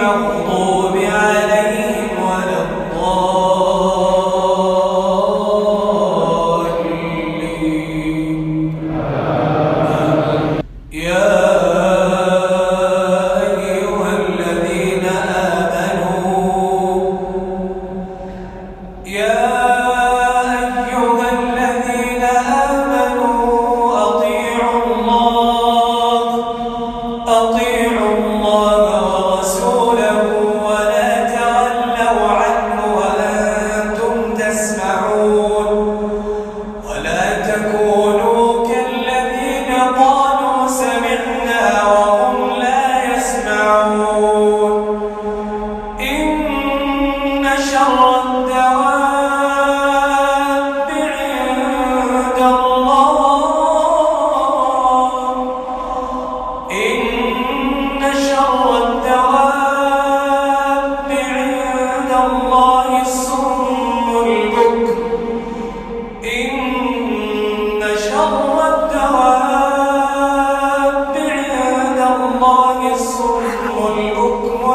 المغضوب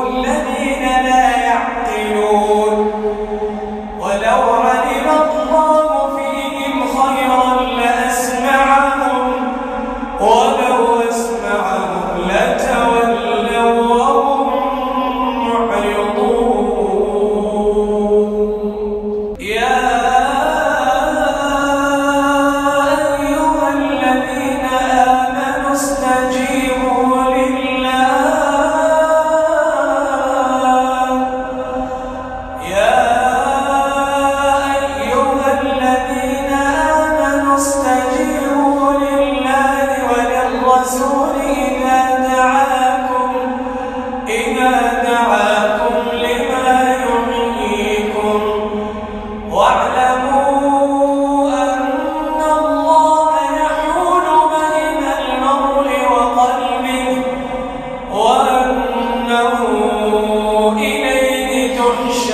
الذين لا يعقلون. ولو